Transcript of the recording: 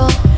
beautiful.